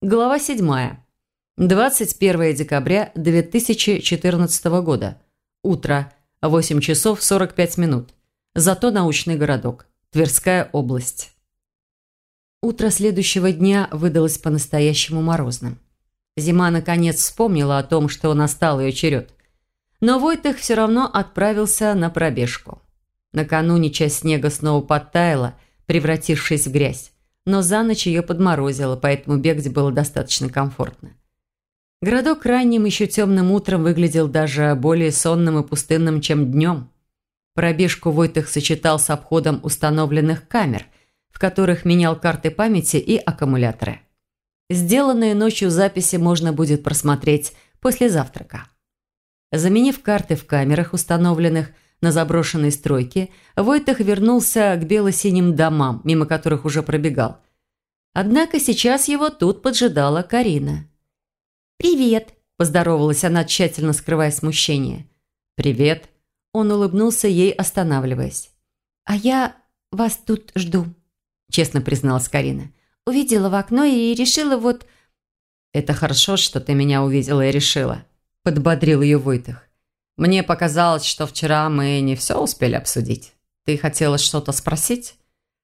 Глава 7. 21 декабря 2014 года. Утро. 8 часов 45 минут. Зато научный городок. Тверская область. Утро следующего дня выдалось по-настоящему морозным. Зима, наконец, вспомнила о том, что настал ее черед. Но Войтых все равно отправился на пробежку. Накануне часть снега снова подтаяла, превратившись в грязь но за ночь ее подморозило, поэтому бегать было достаточно комфортно. Городок ранним еще темным утром выглядел даже более сонным и пустынным, чем днем. Пробежку Войтых сочетал с обходом установленных камер, в которых менял карты памяти и аккумуляторы. Сделанные ночью записи можно будет просмотреть после завтрака. Заменив карты в камерах, установленных на заброшенной стройке, Войтах вернулся к бело-синим домам, мимо которых уже пробегал. Однако сейчас его тут поджидала Карина. «Привет!» – поздоровалась она, тщательно скрывая смущение. «Привет!» – он улыбнулся ей, останавливаясь. «А я вас тут жду», – честно призналась Карина. «Увидела в окно и решила вот...» «Это хорошо, что ты меня увидела и решила», – подбодрил ее Войтах. Мне показалось, что вчера мы не все успели обсудить. Ты хотела что-то спросить?»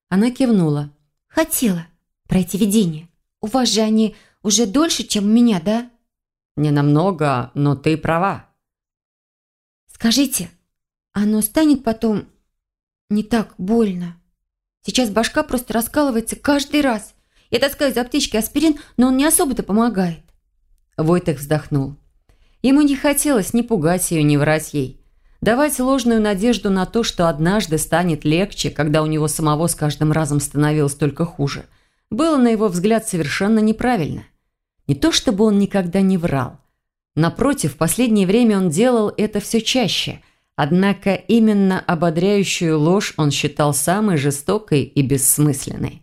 Она кивнула. «Хотела. Про эти видения. У вас же они уже дольше, чем у меня, да?» «Не намного, но ты права». «Скажите, оно станет потом не так больно? Сейчас башка просто раскалывается каждый раз. Я таскаю из аптечки аспирин, но он не особо-то помогает». Войтых вздохнул. Ему не хотелось ни пугать ее, ни врать ей. Давать ложную надежду на то, что однажды станет легче, когда у него самого с каждым разом становилось только хуже, было, на его взгляд, совершенно неправильно. Не то чтобы он никогда не врал. Напротив, в последнее время он делал это все чаще, однако именно ободряющую ложь он считал самой жестокой и бессмысленной.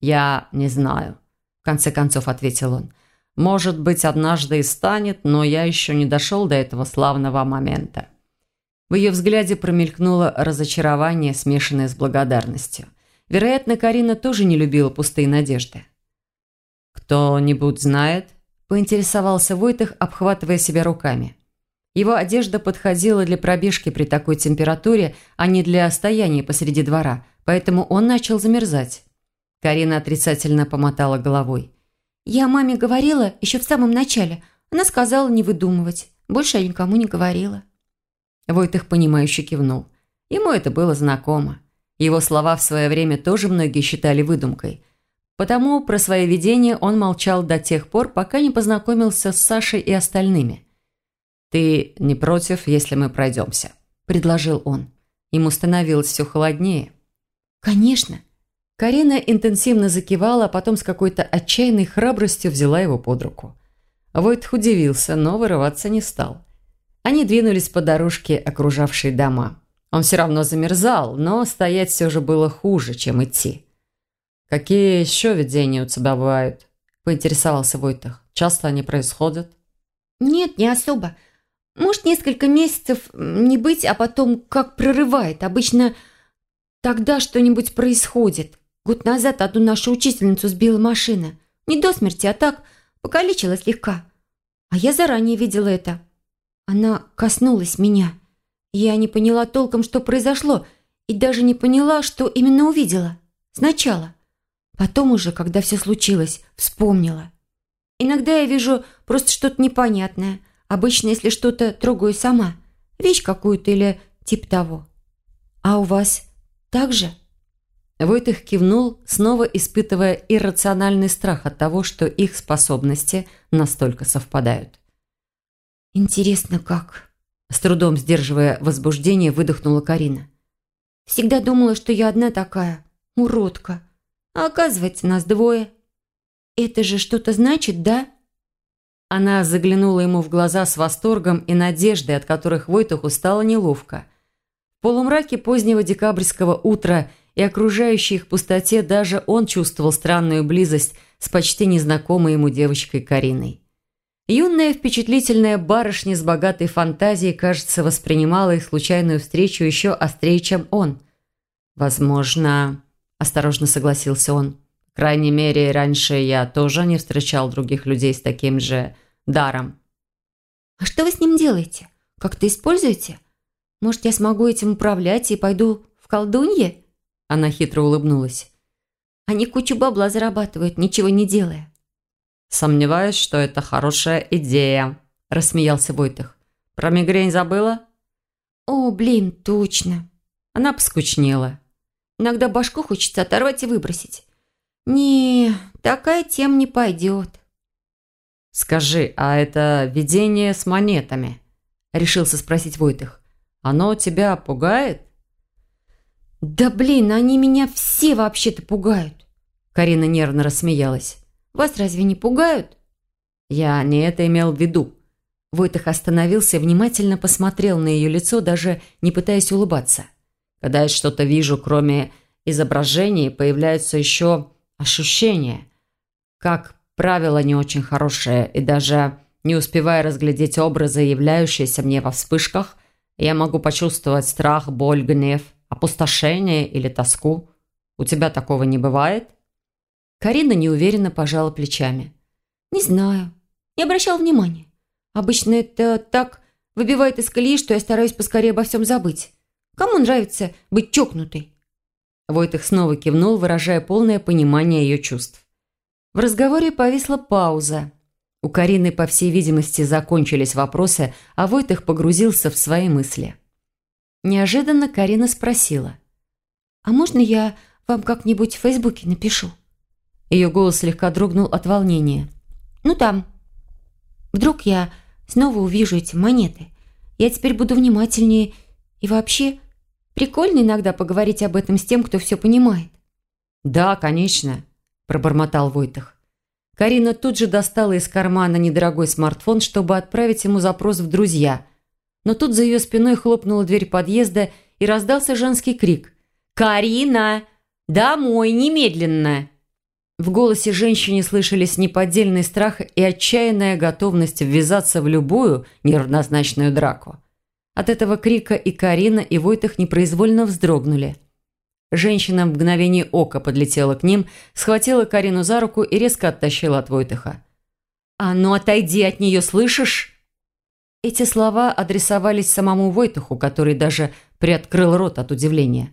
«Я не знаю», – в конце концов ответил он. Может быть, однажды и станет, но я еще не дошел до этого славного момента». В ее взгляде промелькнуло разочарование, смешанное с благодарностью. Вероятно, Карина тоже не любила пустые надежды. «Кто-нибудь знает?» – поинтересовался Войтых, обхватывая себя руками. Его одежда подходила для пробежки при такой температуре, а не для стояния посреди двора, поэтому он начал замерзать. Карина отрицательно помотала головой. «Я маме говорила еще в самом начале. Она сказала не выдумывать. Больше я никому не говорила». Войтых, понимающе кивнул. Ему это было знакомо. Его слова в свое время тоже многие считали выдумкой. Потому про свое видение он молчал до тех пор, пока не познакомился с Сашей и остальными. «Ты не против, если мы пройдемся?» – предложил он. Ему становилось все холоднее. «Конечно», Карина интенсивно закивала, а потом с какой-то отчаянной храбростью взяла его под руку. Войтх удивился, но вырываться не стал. Они двинулись по дорожке, окружавшей дома. Он все равно замерзал, но стоять все же было хуже, чем идти. «Какие еще видения у тебя бывают?» – поинтересовался Войтах. «Часто они происходят?» «Нет, не особо. Может, несколько месяцев не быть, а потом как прорывает. Обычно тогда что-нибудь происходит. Год назад одну нашу учительницу сбила машина. Не до смерти, а так покалечила слегка. А я заранее видела это. Она коснулась меня. Я не поняла толком, что произошло, и даже не поняла, что именно увидела. Сначала. Потом уже, когда все случилось, вспомнила. Иногда я вижу просто что-то непонятное. Обычно, если что-то трогаю сама. Вещь какую-то или тип того. А у вас так же? Войтых кивнул, снова испытывая иррациональный страх от того, что их способности настолько совпадают. «Интересно, как?» С трудом сдерживая возбуждение, выдохнула Карина. «Всегда думала, что я одна такая, уродка. А оказывается, нас двое. Это же что-то значит, да?» Она заглянула ему в глаза с восторгом и надеждой, от которых Войтуху стало неловко. В полумраке позднего декабрьского утра – и окружающей их пустоте даже он чувствовал странную близость с почти незнакомой ему девочкой Кариной. Юная впечатлительная барышня с богатой фантазией, кажется, воспринимала их случайную встречу еще острее, чем он. «Возможно...» – осторожно согласился он. крайней мере, раньше я тоже не встречал других людей с таким же даром. А что вы с ним делаете? Как-то используете? Может, я смогу этим управлять и пойду в колдунье?» Она хитро улыбнулась. «Они кучу бабла зарабатывают, ничего не делая». «Сомневаюсь, что это хорошая идея», – рассмеялся Войтых. «Про мигрень забыла?» «О, блин, точно». Она поскучнела. «Иногда башку хочется оторвать и выбросить». «Не, такая тем не пойдет». «Скажи, а это видение с монетами?» – решился спросить Войтых. «Оно тебя пугает?» «Да блин, они меня все вообще-то пугают!» Карина нервно рассмеялась. «Вас разве не пугают?» «Я не это имел в виду». Войтых остановился внимательно посмотрел на ее лицо, даже не пытаясь улыбаться. «Когда я что-то вижу, кроме изображений, появляются еще ощущения. Как правило, не очень хорошее, и даже не успевая разглядеть образы, являющиеся мне во вспышках, я могу почувствовать страх, боль, гнев, опустошение или тоску. У тебя такого не бывает?» Карина неуверенно пожала плечами. «Не знаю. Не обращал внимания. Обычно это так выбивает из колеи, что я стараюсь поскорее обо всем забыть. Кому нравится быть чокнутой?» Войтых снова кивнул, выражая полное понимание ее чувств. В разговоре повисла пауза. У Карины, по всей видимости, закончились вопросы, а Войтых погрузился в свои мысли. Неожиданно Карина спросила. «А можно я вам как-нибудь в Фейсбуке напишу?» Ее голос слегка дрогнул от волнения. «Ну там. Вдруг я снова увижу эти монеты. Я теперь буду внимательнее. И вообще, прикольно иногда поговорить об этом с тем, кто все понимает». «Да, конечно», – пробормотал Войтах. Карина тут же достала из кармана недорогой смартфон, чтобы отправить ему запрос в друзья. Но тут за ее спиной хлопнула дверь подъезда и раздался женский крик. «Карина! Домой! Немедленно!» В голосе женщины слышались неподдельный страх и отчаянная готовность ввязаться в любую неравнозначную драку. От этого крика и Карина, и Войтах непроизвольно вздрогнули – Женщина в мгновение ока подлетела к ним, схватила Карину за руку и резко оттащила от Войтыха. «А ну отойди от нее, слышишь?» Эти слова адресовались самому Войтуху, который даже приоткрыл рот от удивления.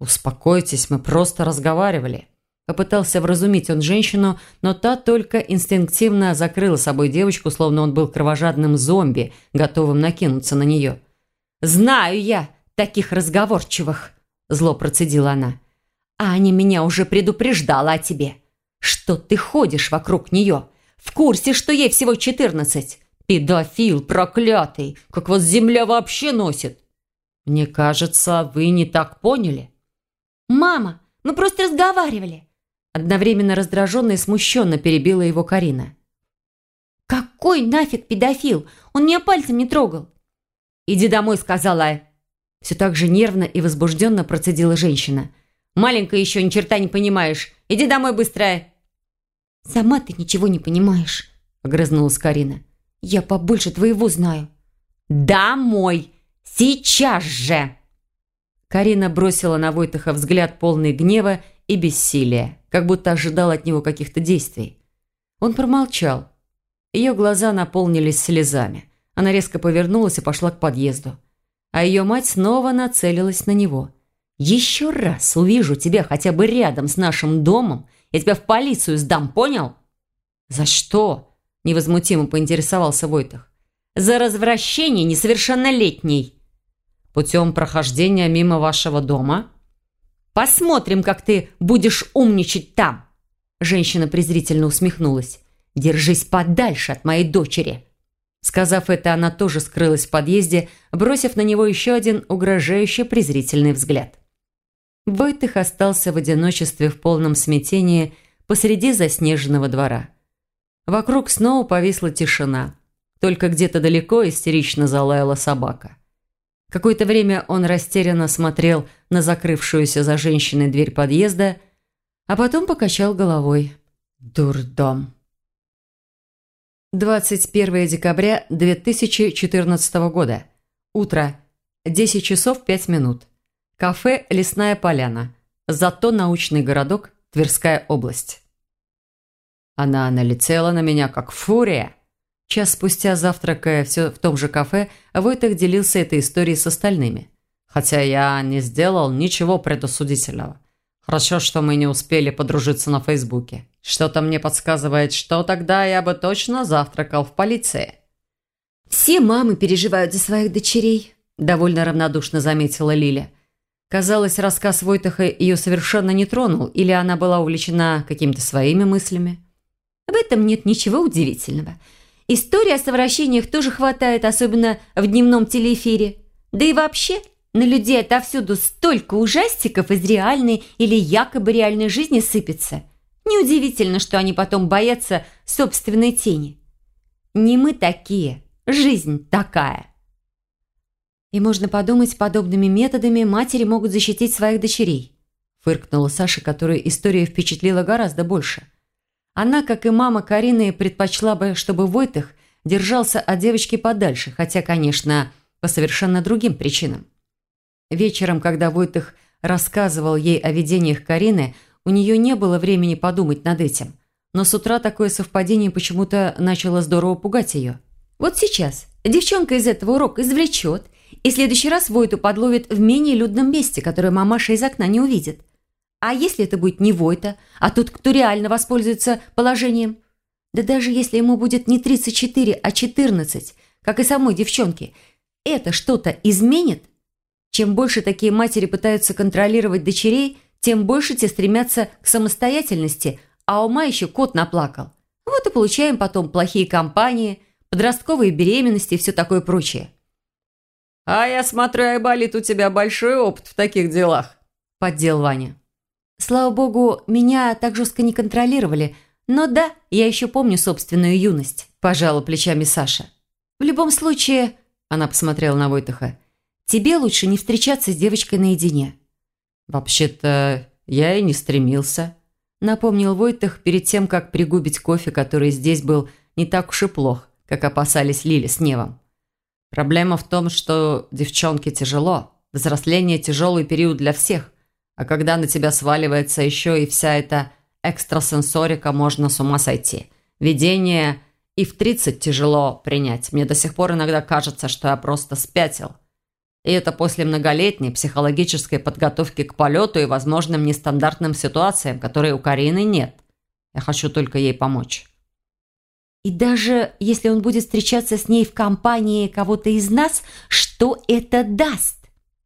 «Успокойтесь, мы просто разговаривали». Попытался вразумить он женщину, но та только инстинктивно закрыла собой девочку, словно он был кровожадным зомби, готовым накинуться на нее. «Знаю я таких разговорчивых!» Зло процедила она. «Аня меня уже предупреждала о тебе. Что ты ходишь вокруг нее? В курсе, что ей всего четырнадцать? Педофил проклятый, как вас земля вообще носит!» «Мне кажется, вы не так поняли». «Мама, мы просто разговаривали!» Одновременно раздраженно и смущенно перебила его Карина. «Какой нафиг педофил? Он меня пальцем не трогал!» «Иди домой», — сказала все так же нервно и возбужденно процедила женщина. «Маленькая еще ни черта не понимаешь. Иди домой быстро!» «Сама ты ничего не понимаешь», — огрызнулась Карина. «Я побольше твоего знаю». «Домой! Сейчас же!» Карина бросила на Войтаха взгляд полный гнева и бессилия, как будто ожидал от него каких-то действий. Он промолчал. Ее глаза наполнились слезами. Она резко повернулась и пошла к подъезду а ее мать снова нацелилась на него. «Еще раз увижу тебя хотя бы рядом с нашим домом, я тебя в полицию сдам, понял?» «За что?» – невозмутимо поинтересовался Войтах. «За развращение несовершеннолетней». «Путем прохождения мимо вашего дома?» «Посмотрим, как ты будешь умничать там!» Женщина презрительно усмехнулась. «Держись подальше от моей дочери!» Сказав это, она тоже скрылась в подъезде, бросив на него еще один угрожающий презрительный взгляд. Войтых остался в одиночестве в полном смятении посреди заснеженного двора. Вокруг снова повисла тишина. Только где-то далеко истерично залаяла собака. Какое-то время он растерянно смотрел на закрывшуюся за женщиной дверь подъезда, а потом покачал головой. «Дурдом». 21 декабря 2014 года. Утро. 10 часов 5 минут. Кафе «Лесная поляна». Зато научный городок. Тверская область. Она налетела на меня, как фурия. Час спустя, завтракая все в том же кафе, Войтых делился этой историей с остальными. Хотя я не сделал ничего предосудительного. Хорошо, что мы не успели подружиться на Фейсбуке. Что-то мне подсказывает, что тогда я бы точно завтракал в полиции. «Все мамы переживают за своих дочерей», – довольно равнодушно заметила Лиля. Казалось, рассказ Войтаха ее совершенно не тронул, или она была увлечена какими-то своими мыслями. В этом нет ничего удивительного. Истории о совращениях тоже хватает, особенно в дневном телеэфире. Да и вообще, на людей отовсюду столько ужастиков из реальной или якобы реальной жизни сыпется. Неудивительно, что они потом боятся собственной тени. Не мы такие, жизнь такая. И можно подумать, подобными методами матери могут защитить своих дочерей. Фыркнула Саша, которую история впечатлила гораздо больше. Она, как и мама Карины, предпочла бы, чтобы Войтых держался от девочки подальше, хотя, конечно, по совершенно другим причинам. Вечером, когда Войтых рассказывал ей о видениях Карины, у нее не было времени подумать над этим. Но с утра такое совпадение почему-то начало здорово пугать ее. Вот сейчас девчонка из этого урока извлечет и в следующий раз Войту подловит в менее людном месте, которое мамаша из окна не увидит. А если это будет не Войта, а тот, кто реально воспользуется положением? Да даже если ему будет не 34, а 14, как и самой девчонке, это что-то изменит? Чем больше такие матери пытаются контролировать дочерей, тем больше те стремятся к самостоятельности, а ума еще кот наплакал. Вот и получаем потом плохие компании, подростковые беременности и все такое прочее. «А я смотрю, Айболит, у тебя большой опыт в таких делах», – поддел Ваня. Слава богу, меня так жестко не контролировали, но да, я еще помню собственную юность, пожала плечами Саша. В любом случае, она посмотрела на Войтаха, тебе лучше не встречаться с девочкой наедине. Вообще-то я и не стремился, напомнил Войтах перед тем, как пригубить кофе, который здесь был не так уж и плох, как опасались Лили с Невом. Проблема в том, что девчонке тяжело. Взросление – тяжелый период для всех. А когда на тебя сваливается еще и вся эта экстрасенсорика, можно с ума сойти. Видение и в 30 тяжело принять. Мне до сих пор иногда кажется, что я просто спятил. И это после многолетней психологической подготовки к полету и возможным нестандартным ситуациям, которые у Карины нет. Я хочу только ей помочь. И даже если он будет встречаться с ней в компании кого-то из нас, что это даст?»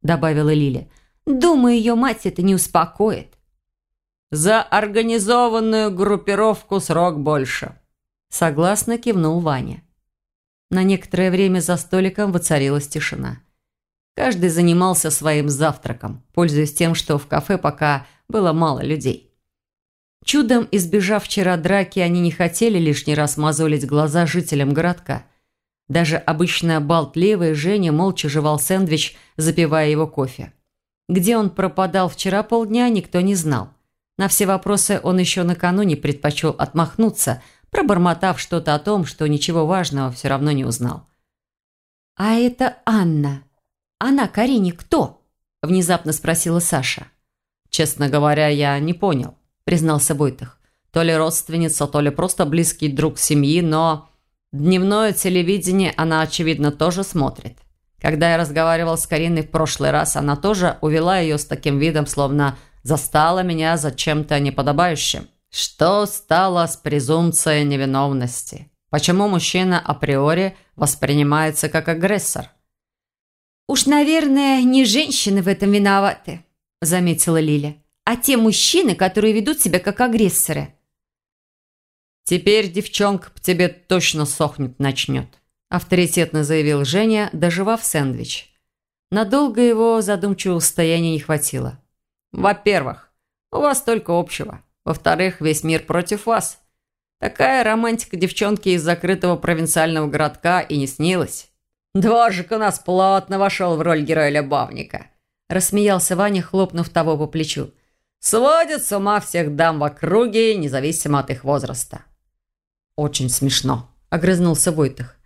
добавила Лиля. «Думаю, ее мать это не успокоит». «За организованную группировку срок больше», согласно кивнул Ваня. На некоторое время за столиком воцарилась тишина. Каждый занимался своим завтраком, пользуясь тем, что в кафе пока было мало людей. Чудом избежав вчера драки, они не хотели лишний раз мозолить глаза жителям городка. Даже обычно болтливый Женя молча жевал сэндвич, запивая его кофе. Где он пропадал вчера полдня, никто не знал. На все вопросы он еще накануне предпочел отмахнуться, пробормотав что-то о том, что ничего важного все равно не узнал. «А это Анна. Она Карине кто?» – внезапно спросила Саша. «Честно говоря, я не понял признался Войтах. То ли родственница, то ли просто близкий друг семьи, но дневное телевидение она, очевидно, тоже смотрит. Когда я разговаривал с Кариной в прошлый раз, она тоже увела ее с таким видом, словно застала меня за чем-то неподобающим. Что стало с презумпцией невиновности? Почему мужчина априори воспринимается как агрессор? «Уж, наверное, не женщины в этом виноваты», – заметила Лиля а те мужчины, которые ведут себя как агрессоры. «Теперь девчонка по тебе точно сохнет начнет», авторитетно заявил Женя, доживав сэндвич. Надолго его задумчивого состояния не хватило. «Во-первых, у вас только общего. Во-вторых, весь мир против вас. Такая романтика девчонки из закрытого провинциального городка и не снилась. Дворжик у нас плотно вошел в роль героя-любовника», рассмеялся Ваня, хлопнув того по плечу. Сводит с ума всех дам в округе, независимо от их возраста. Очень смешно, огрызнулся Войтых.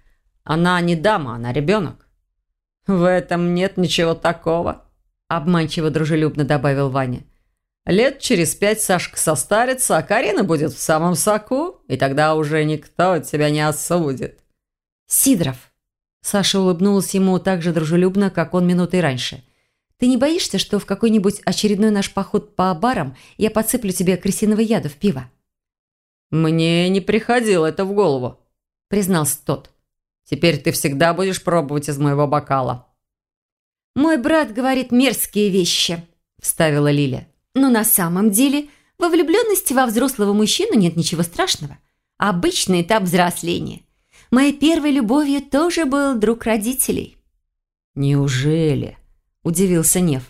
Она не дама, она ребенок. В этом нет ничего такого, обманчиво дружелюбно добавил Ваня. Лет через пять Сашка состарится, а Карина будет в самом соку, и тогда уже никто тебя не осудит». «Сидоров». Саша улыбнулась ему так же дружелюбно, как он минутой раньше. «Ты не боишься, что в какой-нибудь очередной наш поход по барам я подсыплю тебе крысиного яда в пиво?» «Мне не приходило это в голову», – признался тот. «Теперь ты всегда будешь пробовать из моего бокала». «Мой брат говорит мерзкие вещи», – вставила Лиля. «Но на самом деле во влюбленности во взрослого мужчину нет ничего страшного. Обычный этап взросления. Моей первой любовью тоже был друг родителей». «Неужели?» – удивился Нев.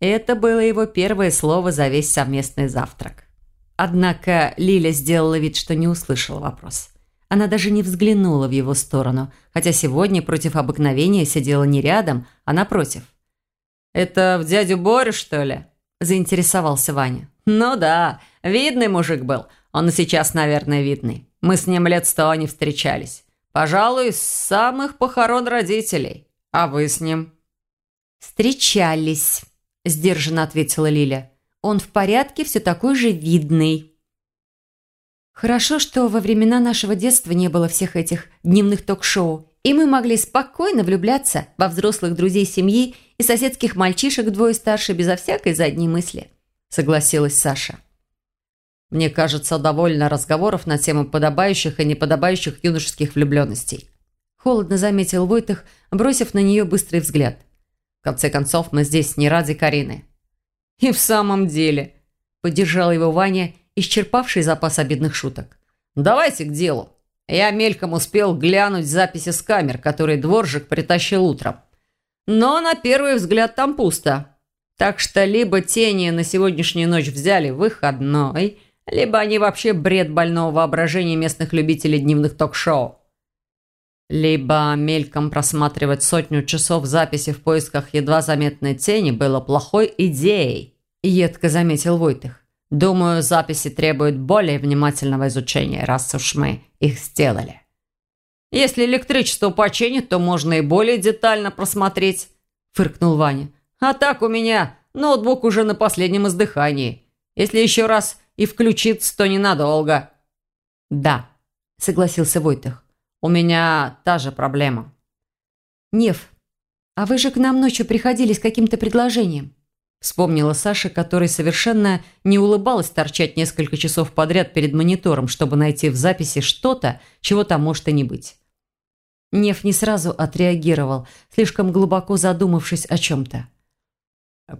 Это было его первое слово за весь совместный завтрак. Однако Лиля сделала вид, что не услышала вопрос. Она даже не взглянула в его сторону, хотя сегодня против обыкновения сидела не рядом, а напротив. «Это в дядю Борю, что ли?» – заинтересовался Ваня. «Ну да, видный мужик был. Он и сейчас, наверное, видный. Мы с ним лет сто не встречались. Пожалуй, с самых похорон родителей. А вы с ним?» «Встречались», – сдержанно ответила Лиля. Он в порядке, все такой же видный. Хорошо, что во времена нашего детства не было всех этих дневных ток-шоу, и мы могли спокойно влюбляться во взрослых друзей семьи и соседских мальчишек двое старше безо всякой задней мысли», – согласилась Саша. «Мне кажется, довольно разговоров на тему подобающих и неподобающих юношеских влюбленностей», – холодно заметил Войтых, бросив на нее быстрый взгляд. «В конце концов, мы здесь не ради Карины. «И в самом деле», – поддержал его Ваня, исчерпавший запас обидных шуток. «Давайте к делу. Я мельком успел глянуть записи с камер, которые дворжик притащил утром. Но на первый взгляд там пусто. Так что либо тени на сегодняшнюю ночь взяли выходной, либо они вообще бред больного воображения местных любителей дневных ток-шоу. Либо мельком просматривать сотню часов записи в поисках едва заметной тени было плохой идеей, едко заметил Войтых. Думаю, записи требуют более внимательного изучения, раз уж мы их сделали. Если электричество починит, то можно и более детально просмотреть, фыркнул Ваня. А так у меня ноутбук уже на последнем издыхании. Если еще раз и включится, то ненадолго. Да, согласился Войтых. У меня та же проблема». «Нев, а вы же к нам ночью приходили с каким-то предложением?» Вспомнила Саша, которой совершенно не улыбалась торчать несколько часов подряд перед монитором, чтобы найти в записи что-то, чего там может и не быть. Нев не сразу отреагировал, слишком глубоко задумавшись о чем-то.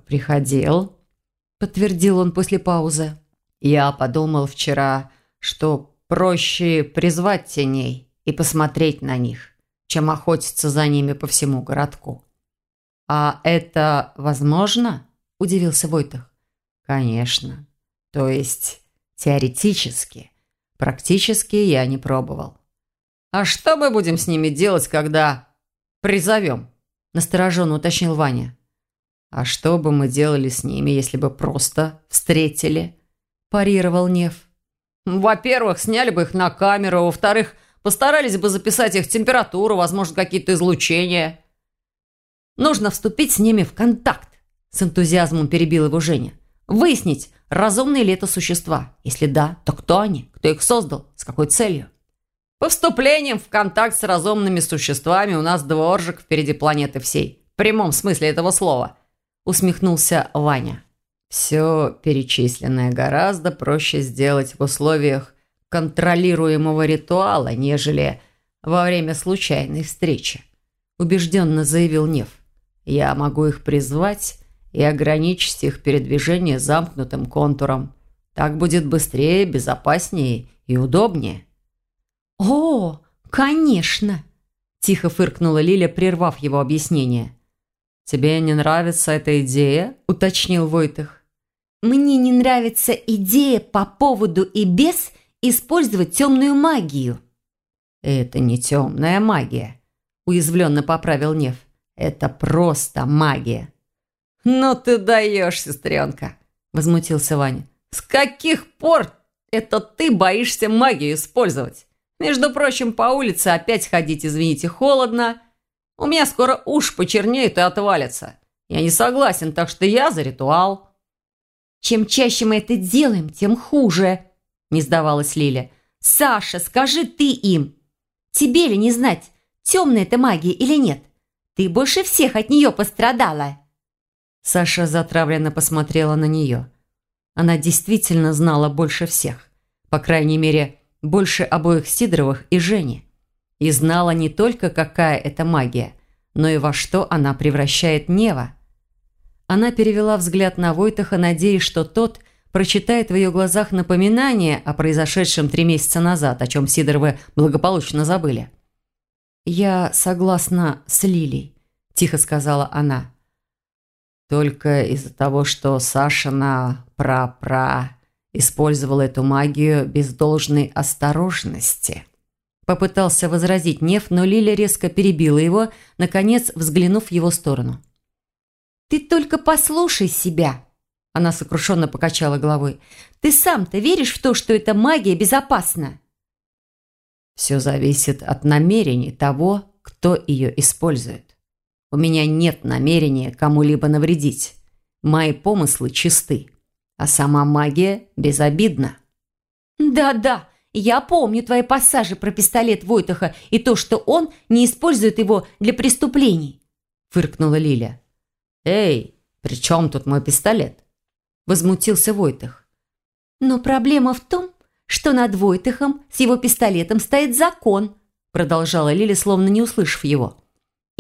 «Приходил», – подтвердил он после паузы. «Я подумал вчера, что проще призвать теней и посмотреть на них, чем охотиться за ними по всему городку. «А это возможно?» – удивился Войтах. «Конечно. То есть теоретически. Практически я не пробовал». «А что мы будем с ними делать, когда призовем?» – настороженно уточнил Ваня. «А что бы мы делали с ними, если бы просто встретили?» – парировал Нев. «Во-первых, сняли бы их на камеру, во-вторых, Постарались бы записать их температуру, возможно, какие-то излучения. Нужно вступить с ними в контакт, с энтузиазмом перебил его Женя. Выяснить, разумные ли это существа. Если да, то кто они? Кто их создал? С какой целью? По вступлением в контакт с разумными существами у нас дворжик впереди планеты всей. В прямом смысле этого слова. Усмехнулся Ваня. Все перечисленное гораздо проще сделать в условиях контролируемого ритуала, нежели во время случайной встречи», – убежденно заявил Нев. «Я могу их призвать и ограничить их передвижение замкнутым контуром. Так будет быстрее, безопаснее и удобнее». «О, конечно!» – тихо фыркнула Лиля, прервав его объяснение. «Тебе не нравится эта идея?» – уточнил Войтых. «Мне не нравится идея по поводу и без использовать темную магию». «Это не темная магия», – уязвленно поправил Нев. «Это просто магия». «Ну ты даешь, сестренка», – возмутился Ваня. «С каких пор это ты боишься магию использовать? Между прочим, по улице опять ходить, извините, холодно. У меня скоро уж почернеют и отвалится. Я не согласен, так что я за ритуал». Чем чаще мы это делаем, тем хуже», – не сдавалась Лиля. «Саша, скажи ты им. Тебе ли не знать, темная это магия или нет? Ты больше всех от нее пострадала». Саша затравленно посмотрела на нее. Она действительно знала больше всех. По крайней мере, больше обоих Сидоровых и Жени. И знала не только, какая это магия, но и во что она превращает Нева. Она перевела взгляд на Войтаха, надеясь, что тот прочитает в ее глазах напоминание о произошедшем три месяца назад, о чем Сидоровы благополучно забыли. «Я согласна с Лилей», – тихо сказала она. «Только из-за того, что Сашина пра-пра использовала эту магию без должной осторожности». Попытался возразить Нев, но Лиля резко перебила его, наконец взглянув в его сторону. «Ты только послушай себя!» Она сокрушенно покачала головой. «Ты сам-то веришь в то, что эта магия безопасна?» «Все зависит от намерений того, кто ее использует. У меня нет намерения кому-либо навредить. Мои помыслы чисты, а сама магия безобидна». «Да-да, я помню твои пассажи про пистолет Войтаха и то, что он не использует его для преступлений», – фыркнула Лиля. «Эй, при чем тут мой пистолет?» – возмутился Войтах. «Но проблема в том, что над Войтахом с его пистолетом стоит закон», – продолжала Лиля, словно не услышав его.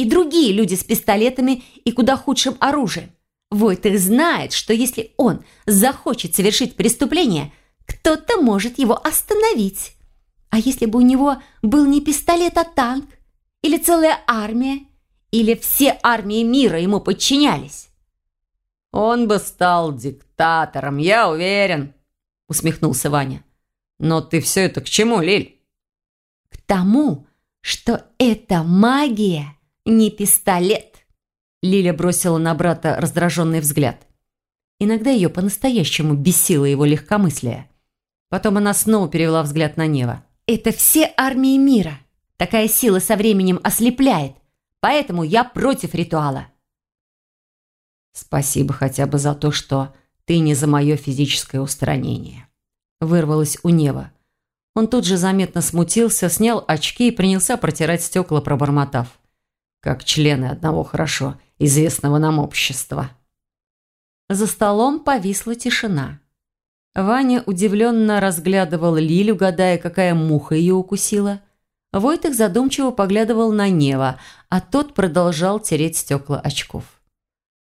«И другие люди с пистолетами и куда худшим оружием. Войтах знает, что если он захочет совершить преступление – кто-то может его остановить. А если бы у него был не пистолет, а танк? Или целая армия? Или все армии мира ему подчинялись? «Он бы стал диктатором, я уверен», — усмехнулся Ваня. «Но ты все это к чему, Лиль?» «К тому, что это магия, не пистолет», — Лиля бросила на брата раздраженный взгляд. Иногда ее по-настоящему бесило его легкомыслие. Потом она снова перевела взгляд на Нева. «Это все армии мира. Такая сила со временем ослепляет. Поэтому я против ритуала». «Спасибо хотя бы за то, что ты не за мое физическое устранение», – вырвалось у Нева. Он тут же заметно смутился, снял очки и принялся протирать стекла, пробормотав. Как члены одного хорошо известного нам общества. За столом повисла тишина. Ваня удивленно разглядывал Лилю, гадая, какая муха ее укусила. Войтых задумчиво поглядывал на Нева, а тот продолжал тереть стекла очков.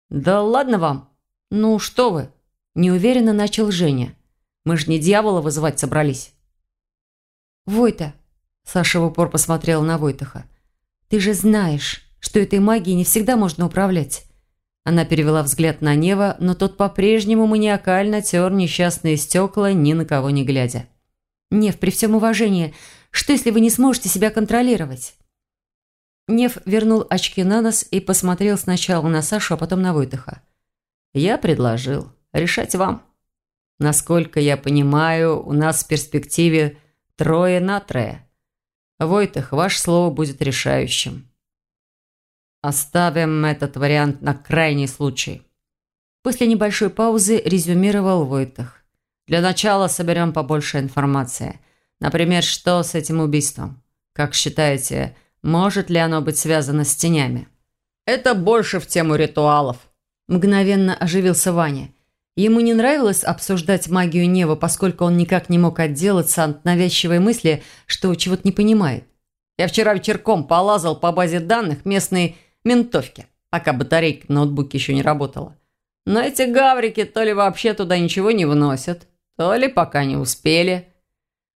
«Да ладно вам! Ну что вы!» – неуверенно начал Женя. «Мы ж не дьявола вызывать собрались». «Войта!» – Саша в упор посмотрела на Войтаха. «Ты же знаешь, что этой магией не всегда можно управлять. Она перевела взгляд на Нева, но тот по-прежнему маниакально тер несчастные стекла, ни на кого не глядя. «Нев, при всем уважении, что если вы не сможете себя контролировать?» Нев вернул очки на нос и посмотрел сначала на Сашу, а потом на Войтыха. «Я предложил. Решать вам. Насколько я понимаю, у нас в перспективе трое на трое. Войтых, ваше слово будет решающим. Оставим этот вариант на крайний случай. После небольшой паузы резюмировал Войтах. Для начала соберем побольше информации. Например, что с этим убийством? Как считаете, может ли оно быть связано с тенями? Это больше в тему ритуалов. Мгновенно оживился Ваня. Ему не нравилось обсуждать магию Нева, поскольку он никак не мог отделаться от навязчивой мысли, что чего-то не понимает. Я вчера вечерком полазал по базе данных местной ментовки, пока батарейка в ноутбуке еще не работала. Но эти гаврики то ли вообще туда ничего не вносят, то ли пока не успели.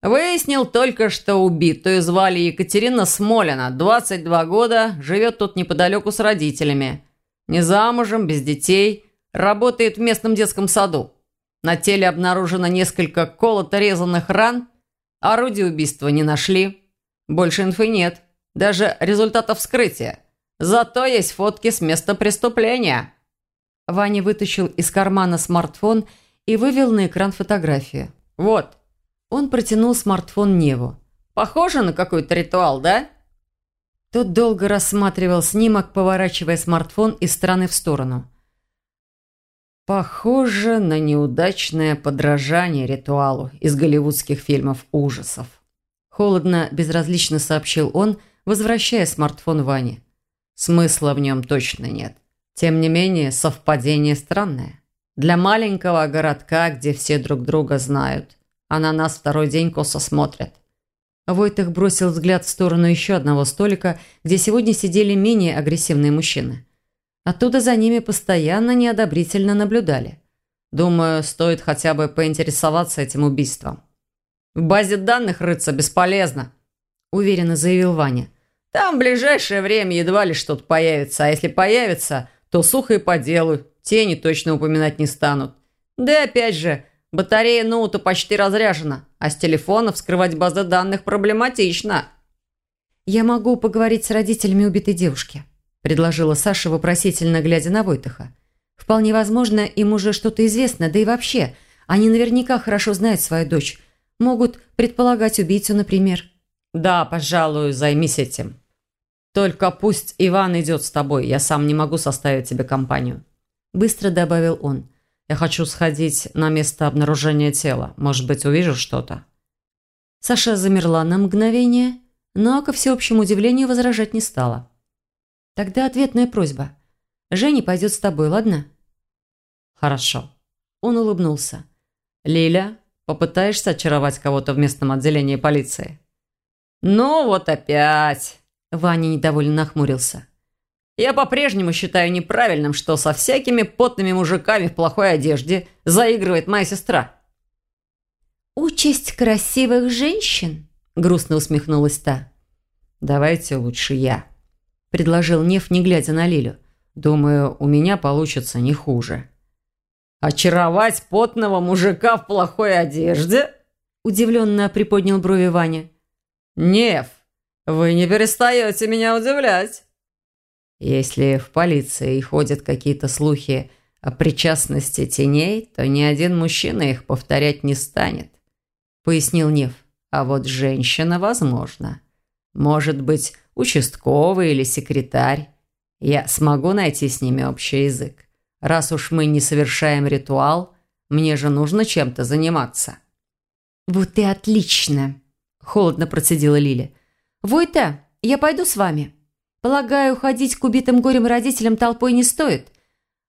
Выяснил только, что убитую звали Екатерина Смолина, 22 года, живет тут неподалеку с родителями. Не замужем, без детей, работает в местном детском саду. На теле обнаружено несколько колото-резанных ран, орудия убийства не нашли. Больше инфы нет, даже результатов вскрытия. Зато есть фотки с места преступления». Ваня вытащил из кармана смартфон и вывел на экран фотографию. «Вот». Он протянул смартфон Неву. «Похоже на какой-то ритуал, да?» Тот долго рассматривал снимок, поворачивая смартфон из стороны в сторону. Похоже на неудачное подражание ритуалу из голливудских фильмов ужасов. Холодно, безразлично сообщил он, возвращая смартфон Ване. Смысла в нем точно нет. Тем не менее, совпадение странное. Для маленького городка, где все друг друга знают, а на нас второй день косо смотрят. Войтых бросил взгляд в сторону еще одного столика, где сегодня сидели менее агрессивные мужчины. Оттуда за ними постоянно неодобрительно наблюдали. Думаю, стоит хотя бы поинтересоваться этим убийством. «В базе данных рыться бесполезно», – уверенно заявил Ваня. «Там в ближайшее время едва ли что-то появится, а если появится, то сухо и по делу, тени точно упоминать не станут. Да опять же, батарея ноута почти разряжена, а с телефона вскрывать базы данных проблематично». «Я могу поговорить с родителями убитой девушки», – предложила Саша, вопросительно глядя на Войтаха. «Вполне возможно, им уже что-то известно, да и вообще, они наверняка хорошо знают свою дочь, Могут предполагать убийцу, например. Да, пожалуй, займись этим. Только пусть Иван идет с тобой, я сам не могу составить тебе компанию. Быстро добавил он. Я хочу сходить на место обнаружения тела. Может быть, увижу что-то. Саша замерла на мгновение, но, ко всеобщему удивлению, возражать не стала. Тогда ответная просьба. Женя пойдет с тобой, ладно? Хорошо. Он улыбнулся. Лиля, Попытаешься очаровать кого-то в местном отделении полиции?» «Ну вот опять!» Ваня недовольно нахмурился. «Я по-прежнему считаю неправильным, что со всякими потными мужиками в плохой одежде заигрывает моя сестра». «Участь красивых женщин?» грустно усмехнулась та. «Давайте лучше я», – предложил Нев, не глядя на Лилю. «Думаю, у меня получится не хуже». «Очаровать потного мужика в плохой одежде?» Удивленно приподнял брови Ваня. «Нев, вы не перестаете меня удивлять». Если в полиции ходят какие-то слухи о причастности теней, то ни один мужчина их повторять не станет, пояснил Нев. А вот женщина, возможно. Может быть, участковый или секретарь. Я смогу найти с ними общий язык. Раз уж мы не совершаем ритуал, мне же нужно чем-то заниматься». «Вот и отлично!» – холодно процедила Лиля. «Войта, я пойду с вами. Полагаю, ходить к убитым горем родителям толпой не стоит.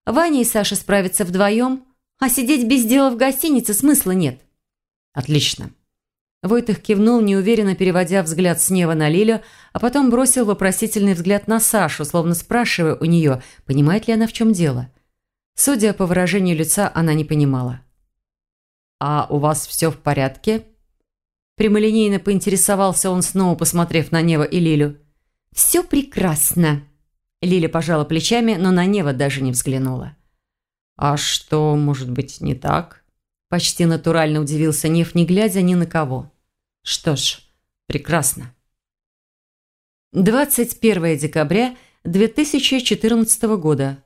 Ваня и Саша справятся вдвоем, а сидеть без дела в гостинице смысла нет». «Отлично». Войтых кивнул, неуверенно переводя взгляд с неба на Лилю, а потом бросил вопросительный взгляд на Сашу, словно спрашивая у нее, понимает ли она, в чем дело. Судя по выражению лица, она не понимала. «А у вас все в порядке?» Прямолинейно поинтересовался он снова, посмотрев на Нева и Лилю. «Все прекрасно!» Лиля пожала плечами, но на Нева даже не взглянула. «А что, может быть, не так?» Почти натурально удивился Нев, не глядя ни на кого. «Что ж, прекрасно». 21 декабря 2014 года.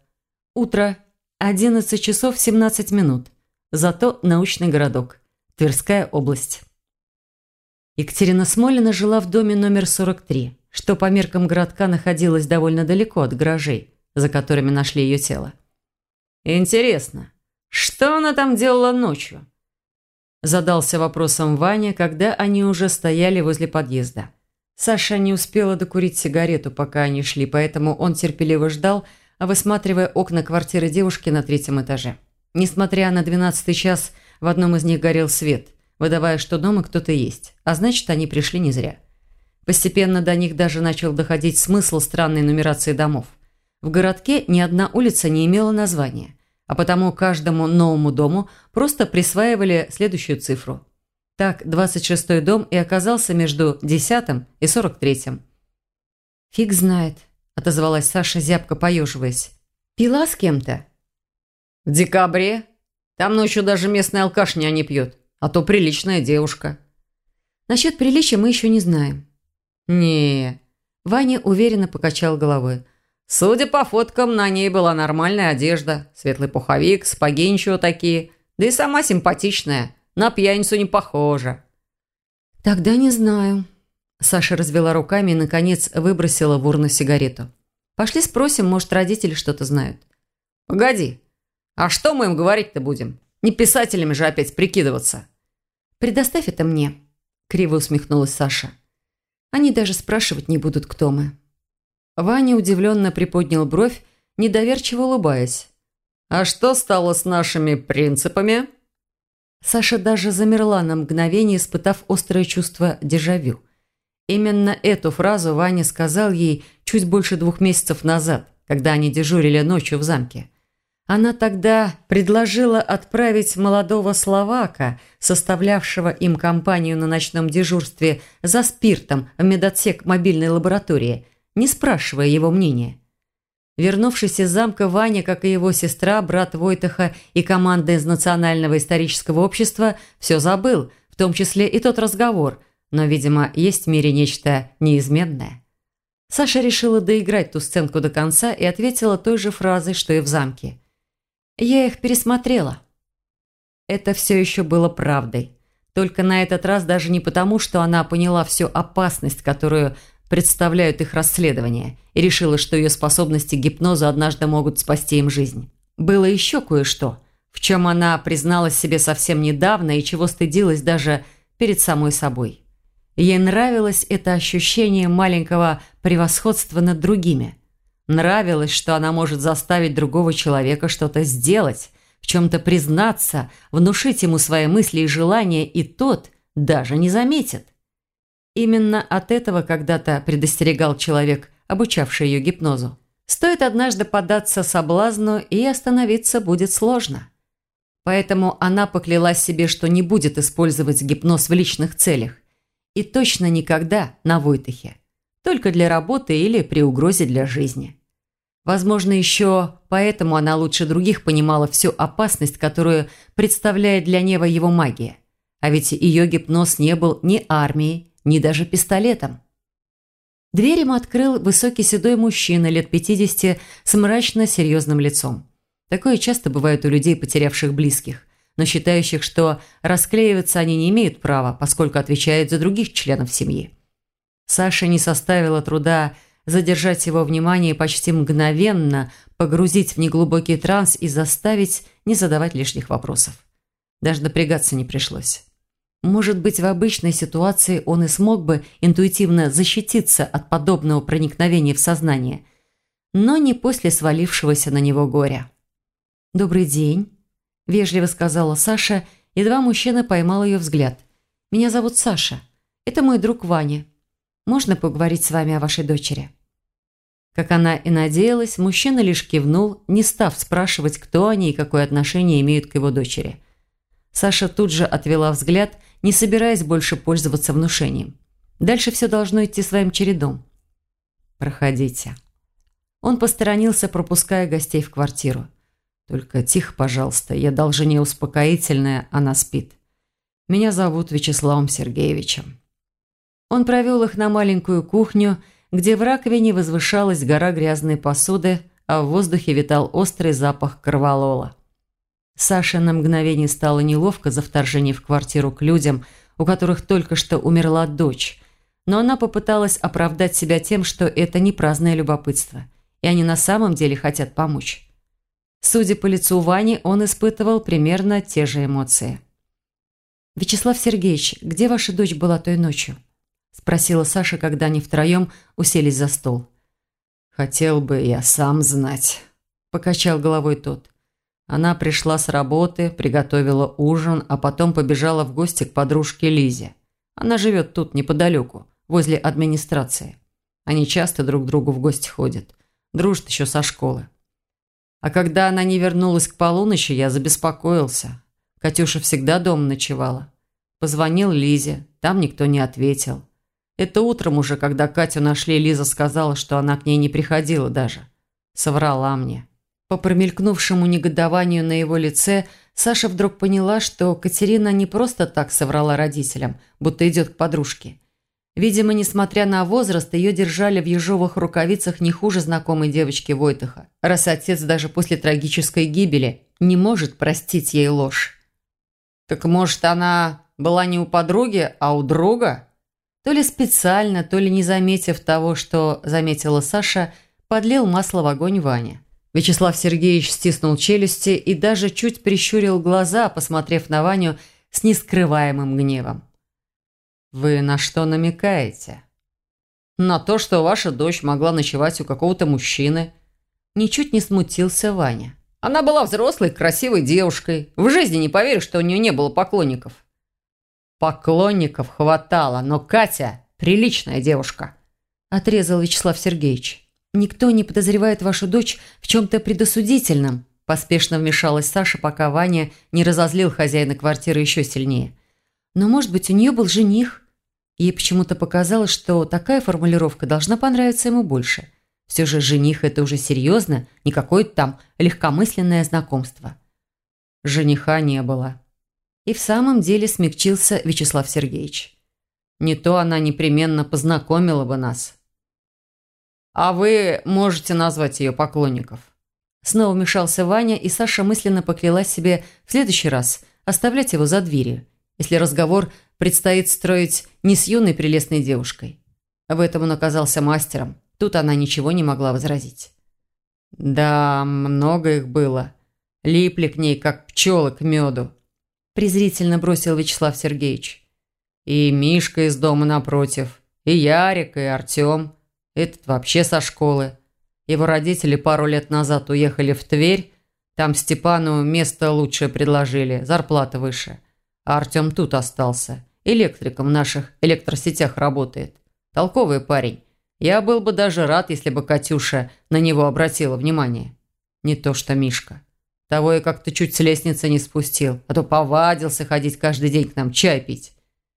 Утро. 11 часов 17 минут. Зато научный городок. Тверская область. Екатерина Смолина жила в доме номер 43, что по меркам городка находилось довольно далеко от гаражей, за которыми нашли ее тело. «Интересно, что она там делала ночью?» Задался вопросом Ваня, когда они уже стояли возле подъезда. Саша не успела докурить сигарету, пока они шли, поэтому он терпеливо ждал, высматривая окна квартиры девушки на третьем этаже. Несмотря на двенадцатый час, в одном из них горел свет, выдавая, что дома кто-то есть, а значит, они пришли не зря. Постепенно до них даже начал доходить смысл странной нумерации домов. В городке ни одна улица не имела названия, а потому каждому новому дому просто присваивали следующую цифру. Так, 26-й дом и оказался между 10 и 43-м. «Фиг знает», отозвалась Саша, зябко поеживаясь. «Пила с кем-то?» «В декабре? Там ночью даже местный алкаш не пьет, а то приличная девушка». «Насчет приличия мы еще не знаем». не Ваня уверенно покачал головой. «Судя по фоткам, на ней была нормальная одежда, светлый пуховик, сапоги ничего такие, да и сама симпатичная, на пьяницу не похожа». «Тогда не знаю», Саша развела руками и, наконец, выбросила в урну сигарету. «Пошли спросим, может, родители что-то знают». «Погоди. «А что мы им говорить-то будем? Не писателями же опять прикидываться!» «Предоставь это мне», – криво усмехнулась Саша. «Они даже спрашивать не будут, кто мы». Ваня удивленно приподнял бровь, недоверчиво улыбаясь. «А что стало с нашими принципами?» Саша даже замерла на мгновение, испытав острое чувство дежавю. Именно эту фразу Ваня сказал ей чуть больше двух месяцев назад, когда они дежурили ночью в замке. Она тогда предложила отправить молодого словака, составлявшего им компанию на ночном дежурстве за спиртом в медотсек мобильной лаборатории, не спрашивая его мнения. Вернувшись из замка, Ваня, как и его сестра, брат Войтаха и команда из Национального исторического общества, все забыл, в том числе и тот разговор, но, видимо, есть в мире нечто неизменное. Саша решила доиграть ту сценку до конца и ответила той же фразой, что и в замке. «Я их пересмотрела». Это все еще было правдой. Только на этот раз даже не потому, что она поняла всю опасность, которую представляют их расследование, и решила, что ее способности к гипнозу однажды могут спасти им жизнь. Было еще кое-что, в чем она призналась себе совсем недавно и чего стыдилась даже перед самой собой. Ей нравилось это ощущение маленького превосходства над другими. Нравилось, что она может заставить другого человека что-то сделать, в чем-то признаться, внушить ему свои мысли и желания, и тот даже не заметит. Именно от этого когда-то предостерегал человек, обучавший ее гипнозу. Стоит однажды поддаться соблазну, и остановиться будет сложно. Поэтому она поклялась себе, что не будет использовать гипноз в личных целях. И точно никогда на Войтахе. Только для работы или при угрозе для жизни. Возможно, еще поэтому она лучше других понимала всю опасность, которую представляет для Нева его магия. А ведь ее гипноз не был ни армией, ни даже пистолетом. Дверь ему открыл высокий седой мужчина лет 50 с мрачно-серьезным лицом. Такое часто бывает у людей, потерявших близких, но считающих, что расклеиваться они не имеют права, поскольку отвечают за других членов семьи. Саша не составила труда задержать его внимание и почти мгновенно погрузить в неглубокий транс и заставить не задавать лишних вопросов. Даже напрягаться не пришлось. Может быть, в обычной ситуации он и смог бы интуитивно защититься от подобного проникновения в сознание, но не после свалившегося на него горя. «Добрый день», – вежливо сказала Саша, и два мужчины поймал ее взгляд. «Меня зовут Саша. Это мой друг Ваня. Можно поговорить с вами о вашей дочери?» Как она и надеялась, мужчина лишь кивнул, не став спрашивать, кто они и какое отношение имеют к его дочери. Саша тут же отвела взгляд – не собираясь больше пользоваться внушением. Дальше все должно идти своим чередом. «Проходите». Он посторонился, пропуская гостей в квартиру. «Только тихо, пожалуйста, я дал жене успокоительное, она спит. Меня зовут Вячеславом Сергеевичем». Он провел их на маленькую кухню, где в раковине возвышалась гора грязной посуды, а в воздухе витал острый запах корвалола. Саше на мгновение стало неловко за вторжение в квартиру к людям, у которых только что умерла дочь. Но она попыталась оправдать себя тем, что это не праздное любопытство, и они на самом деле хотят помочь. Судя по лицу Вани, он испытывал примерно те же эмоции. «Вячеслав Сергеевич, где ваша дочь была той ночью?» – спросила Саша, когда они втроем уселись за стол. «Хотел бы я сам знать», – покачал головой тот. Она пришла с работы, приготовила ужин, а потом побежала в гости к подружке Лизе. Она живет тут неподалеку, возле администрации. Они часто друг к другу в гости ходят. Дружат еще со школы. А когда она не вернулась к полуночи, я забеспокоился. Катюша всегда дома ночевала. Позвонил Лизе, там никто не ответил. Это утром уже, когда Катю нашли, Лиза сказала, что она к ней не приходила даже. Соврала мне. По промелькнувшему негодованию на его лице Саша вдруг поняла, что Катерина не просто так соврала родителям, будто идет к подружке. Видимо, несмотря на возраст, ее держали в ежовых рукавицах не хуже знакомой девочки Войтаха, раз отец даже после трагической гибели не может простить ей ложь. «Так, может, она была не у подруги, а у друга?» То ли специально, то ли не заметив того, что заметила Саша, подлил масло в огонь Ваня. Вячеслав Сергеевич стиснул челюсти и даже чуть прищурил глаза, посмотрев на Ваню с нескрываемым гневом. «Вы на что намекаете?» «На то, что ваша дочь могла ночевать у какого-то мужчины». Ничуть не смутился Ваня. «Она была взрослой, красивой девушкой. В жизни не поверю, что у нее не было поклонников». «Поклонников хватало, но Катя – приличная девушка», – отрезал Вячеслав Сергеевич. «Никто не подозревает вашу дочь в чем-то предосудительном», – поспешно вмешалась Саша, пока Ваня не разозлил хозяина квартиры еще сильнее. «Но, может быть, у нее был жених?» Ей почему-то показалось, что такая формулировка должна понравиться ему больше. Все же жених – это уже серьезно, не какое-то там легкомысленное знакомство. Жениха не было. И в самом деле смягчился Вячеслав Сергеевич. Не то она непременно познакомила бы нас. А вы можете назвать ее поклонников. Снова вмешался Ваня, и Саша мысленно поклялась себе в следующий раз оставлять его за дверью, если разговор предстоит строить не с юной прелестной девушкой. В этом он оказался мастером. Тут она ничего не могла возразить. Да, много их было. Липли к ней, как пчелы к меду. Презрительно бросил Вячеслав Сергеевич. И Мишка из дома напротив, и Ярик, и Артем. Этот вообще со школы. Его родители пару лет назад уехали в Тверь. Там Степану место лучшее предложили, зарплата выше. А Артем тут остался электриком в наших электросетях работает. Толковый парень. Я был бы даже рад, если бы Катюша на него обратила внимание. Не то что Мишка. Того я как-то чуть с лестницы не спустил, а то повадился ходить каждый день к нам чай пить.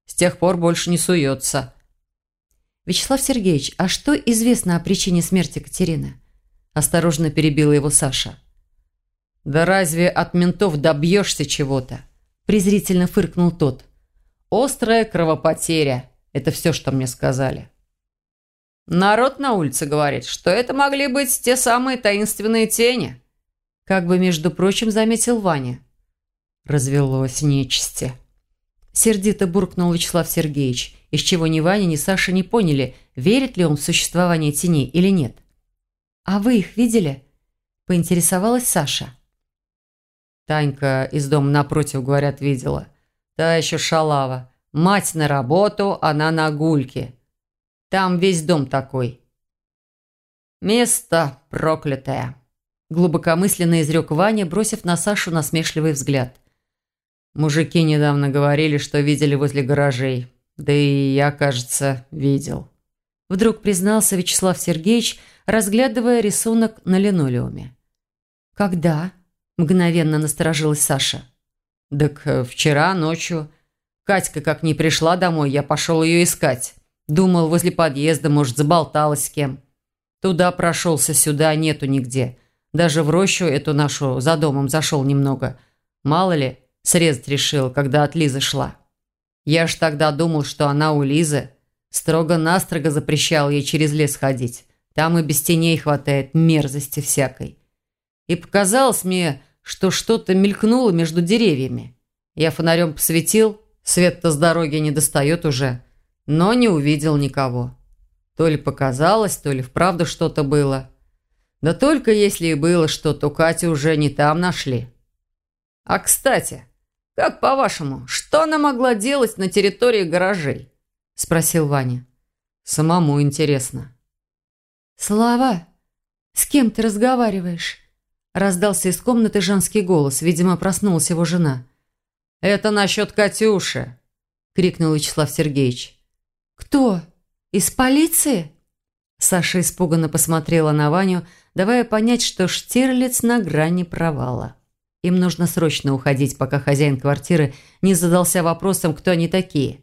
С тех пор больше не суется. «Вячеслав Сергеевич, а что известно о причине смерти Катерины?» Осторожно перебила его Саша. «Да разве от ментов добьешься чего-то?» Презрительно фыркнул тот. Острая кровопотеря. Это все, что мне сказали. Народ на улице говорит, что это могли быть те самые таинственные тени. Как бы, между прочим, заметил Ваня. Развелось нечисти. Сердито буркнул Вячеслав Сергеевич, из чего ни Ваня, ни Саша не поняли, верит ли он в существование теней или нет. «А вы их видели?» – поинтересовалась Саша. Танька из дома напротив, говорят, видела. Та еще шалава. Мать на работу, она на гульке. Там весь дом такой. Место проклятое. Глубокомысленно изрек Ваня, бросив на Сашу насмешливый взгляд. Мужики недавно говорили, что видели возле гаражей. Да и я, кажется, видел. Вдруг признался Вячеслав Сергеевич, разглядывая рисунок на линолеуме. «Когда?» – мгновенно насторожилась Саша. «Так э, вчера ночью. Катька как не пришла домой, я пошел ее искать. Думал, возле подъезда, может, заболталась с кем. Туда прошелся, сюда нету нигде. Даже в рощу эту нашу за домом зашел немного. Мало ли, срезать решил, когда от Лизы шла. Я ж тогда думал, что она у Лизы. Строго-настрого запрещал ей через лес ходить. Там и без теней хватает мерзости всякой. И показалось мне, что что-то мелькнуло между деревьями. Я фонарем посветил, свет-то с дороги не достает уже, но не увидел никого. То ли показалось, то ли вправду что-то было. Да только если и было что-то, Катю уже не там нашли. А кстати, как по-вашему, что она могла делать на территории гаражей? Спросил Ваня. Самому интересно. Слава, с кем ты разговариваешь? Раздался из комнаты женский голос. Видимо, проснулась его жена. «Это насчет Катюши!» – крикнул Вячеслав Сергеевич. «Кто? Из полиции?» Саша испуганно посмотрела на Ваню, давая понять, что Штирлиц на грани провала. Им нужно срочно уходить, пока хозяин квартиры не задался вопросом, кто они такие.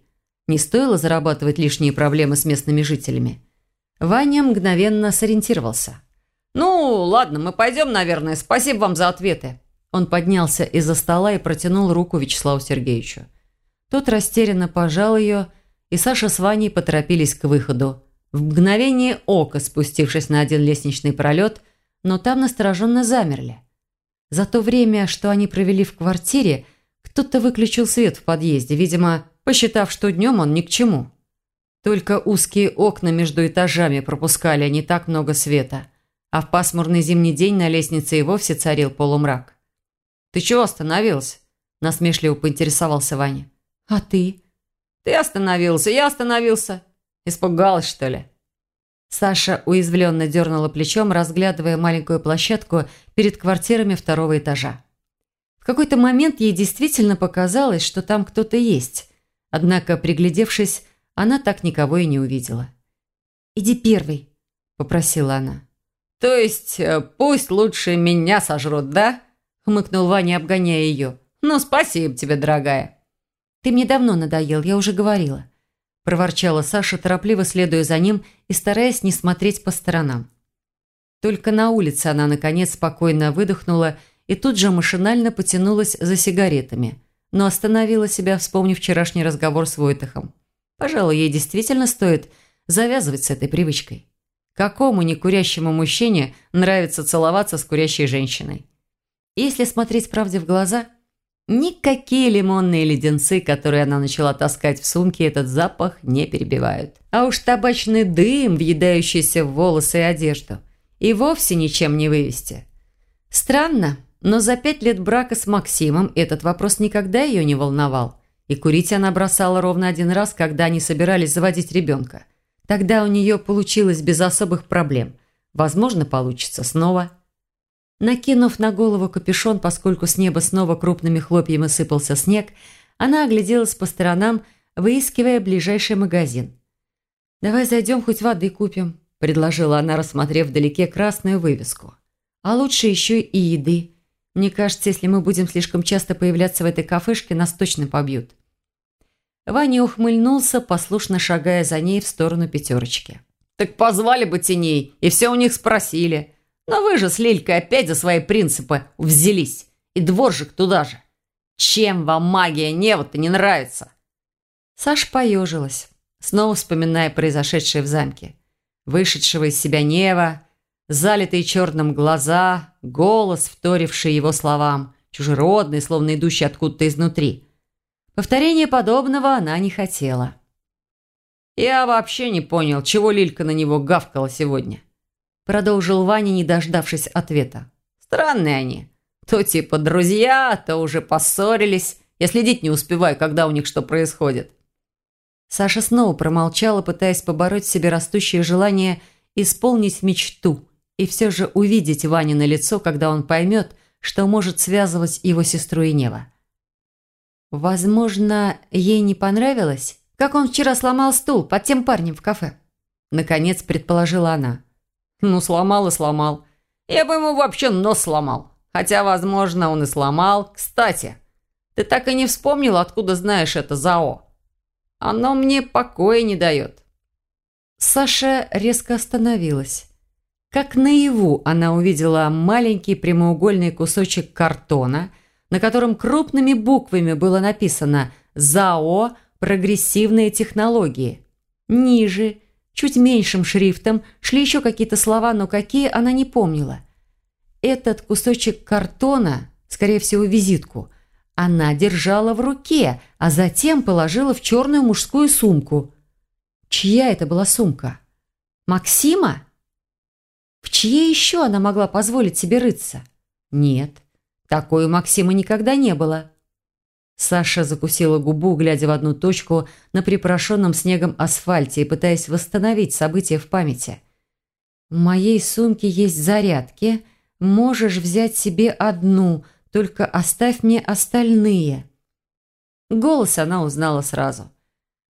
Не стоило зарабатывать лишние проблемы с местными жителями. Ваня мгновенно сориентировался – «Ну, ладно, мы пойдем, наверное. Спасибо вам за ответы». Он поднялся из-за стола и протянул руку Вячеславу Сергеевичу. Тот растерянно пожал ее, и Саша с Ваней поторопились к выходу. В мгновение ока спустившись на один лестничный пролет, но там настороженно замерли. За то время, что они провели в квартире, кто-то выключил свет в подъезде, видимо, посчитав, что днем он ни к чему. Только узкие окна между этажами пропускали не так много света – а в пасмурный зимний день на лестнице и вовсе царил полумрак. «Ты чего остановился?» – насмешливо поинтересовался Ваня. «А ты?» «Ты остановился, я остановился. Испугалась, что ли?» Саша уязвленно дернула плечом, разглядывая маленькую площадку перед квартирами второго этажа. В какой-то момент ей действительно показалось, что там кто-то есть. Однако, приглядевшись, она так никого и не увидела. «Иди первый», – попросила она. «То есть э, пусть лучше меня сожрут, да?» – хмыкнул Ваня, обгоняя ее. «Ну, спасибо тебе, дорогая». «Ты мне давно надоел, я уже говорила», – проворчала Саша, торопливо следуя за ним и стараясь не смотреть по сторонам. Только на улице она, наконец, спокойно выдохнула и тут же машинально потянулась за сигаретами, но остановила себя, вспомнив вчерашний разговор с Войтахом. Пожалуй, ей действительно стоит завязывать с этой привычкой. Какому некурящему мужчине нравится целоваться с курящей женщиной? Если смотреть правде в глаза, никакие лимонные леденцы, которые она начала таскать в сумке, этот запах не перебивают. А уж табачный дым, въедающийся в волосы и одежду, и вовсе ничем не вывести. Странно, но за пять лет брака с Максимом этот вопрос никогда ее не волновал. И курить она бросала ровно один раз, когда они собирались заводить ребенка. Тогда у нее получилось без особых проблем. Возможно, получится снова. Накинув на голову капюшон, поскольку с неба снова крупными хлопьями сыпался снег, она огляделась по сторонам, выискивая ближайший магазин. «Давай зайдем, хоть воды купим», – предложила она, рассмотрев вдалеке красную вывеску. «А лучше еще и еды. Мне кажется, если мы будем слишком часто появляться в этой кафешке, нас точно побьют». Ваня ухмыльнулся, послушно шагая за ней в сторону пятерочки. «Так позвали бы теней, и все у них спросили. Но вы же с Лилькой опять за свои принципы взялись. И дворжик туда же. Чем вам магия Нева-то не нравится?» Саша поежилась, снова вспоминая произошедшее в замке. Вышедшего из себя Нева, залитые черным глаза, голос, вторивший его словам, чужеродный, словно идущий откуда-то изнутри – Повторения подобного она не хотела. «Я вообще не понял, чего Лилька на него гавкала сегодня», продолжил Ваня, не дождавшись ответа. «Странные они. То типа друзья, то уже поссорились. Я следить не успеваю, когда у них что происходит». Саша снова промолчала, пытаясь побороть в себе растущее желание исполнить мечту и все же увидеть Ваню на лицо, когда он поймет, что может связывать его сестру и Нева. Возможно, ей не понравилось, как он вчера сломал стул под тем парнем в кафе. Наконец предположила она. Ну, сломал и сломал. Я бы ему вообще нос сломал. Хотя, возможно, он и сломал. Кстати, ты так и не вспомнил, откуда знаешь это ЗАО. Оно мне покоя не дает. Саша резко остановилась. Как наяву она увидела маленький прямоугольный кусочек картона – на котором крупными буквами было написано «ЗАО Прогрессивные технологии». Ниже, чуть меньшим шрифтом, шли еще какие-то слова, но какие она не помнила. Этот кусочек картона, скорее всего, визитку, она держала в руке, а затем положила в черную мужскую сумку. Чья это была сумка? Максима? В чьей еще она могла позволить себе рыться? Нет. Такой у Максима никогда не было. Саша закусила губу, глядя в одну точку на припорошенном снегом асфальте и пытаясь восстановить события в памяти. «В моей сумке есть зарядки. Можешь взять себе одну, только оставь мне остальные». Голос она узнала сразу.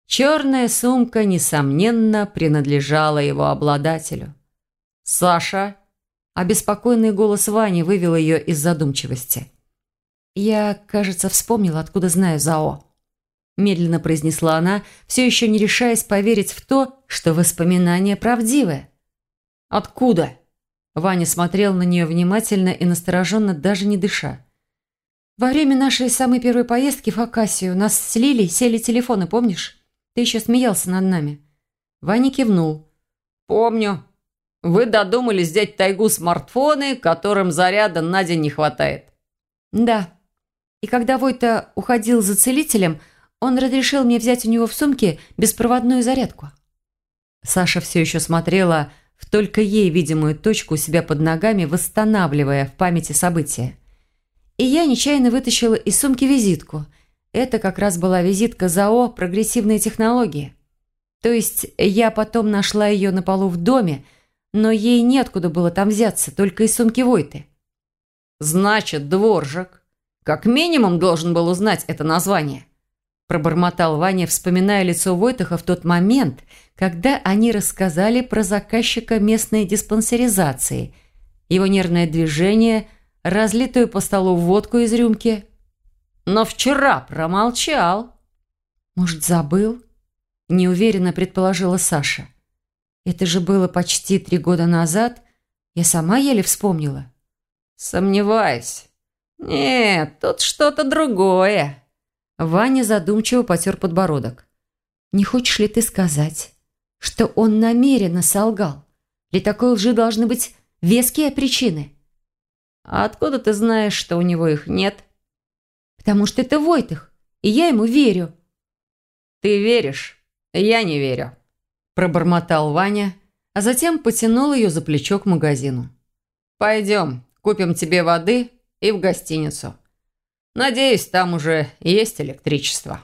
Черная сумка, несомненно, принадлежала его обладателю. «Саша!» Обеспокоенный голос Вани вывел ее из задумчивости. «Я, кажется, вспомнила, откуда знаю ЗАО», – медленно произнесла она, все еще не решаясь поверить в то, что воспоминание правдивое. «Откуда?» Ваня смотрел на нее внимательно и настороженно, даже не дыша. «Во время нашей самой первой поездки в Акасию нас слили, сели телефоны, помнишь? Ты еще смеялся над нами». Ваня кивнул. «Помню. Вы додумались взять тайгу смартфоны, которым заряда на день не хватает. Да. И когда Войта уходил за целителем, он разрешил мне взять у него в сумке беспроводную зарядку. Саша все еще смотрела в только ей видимую точку у себя под ногами, восстанавливая в памяти события. И я нечаянно вытащила из сумки визитку. Это как раз была визитка ЗАО «Прогрессивные технологии». То есть я потом нашла ее на полу в доме, но ей неоткуда было там взяться, только из сумки Войты. «Значит, дворжик. Как минимум должен был узнать это название», пробормотал Ваня, вспоминая лицо Войтаха в тот момент, когда они рассказали про заказчика местной диспансеризации, его нервное движение, разлитую по столу водку из рюмки. Но вчера промолчал. «Может, забыл?» – неуверенно предположила Саша. «Это же было почти три года назад. Я сама еле вспомнила». «Сомневаюсь. Нет, тут что-то другое». Ваня задумчиво потер подбородок. «Не хочешь ли ты сказать, что он намеренно солгал? Для такой лжи должны быть веские причины». «А откуда ты знаешь, что у него их нет?» «Потому что это Войтых, и я ему верю». «Ты веришь? Я не верю», – пробормотал Ваня, а затем потянул ее за плечо к магазину. «Пойдем, Купим тебе воды и в гостиницу. Надеюсь, там уже есть электричество».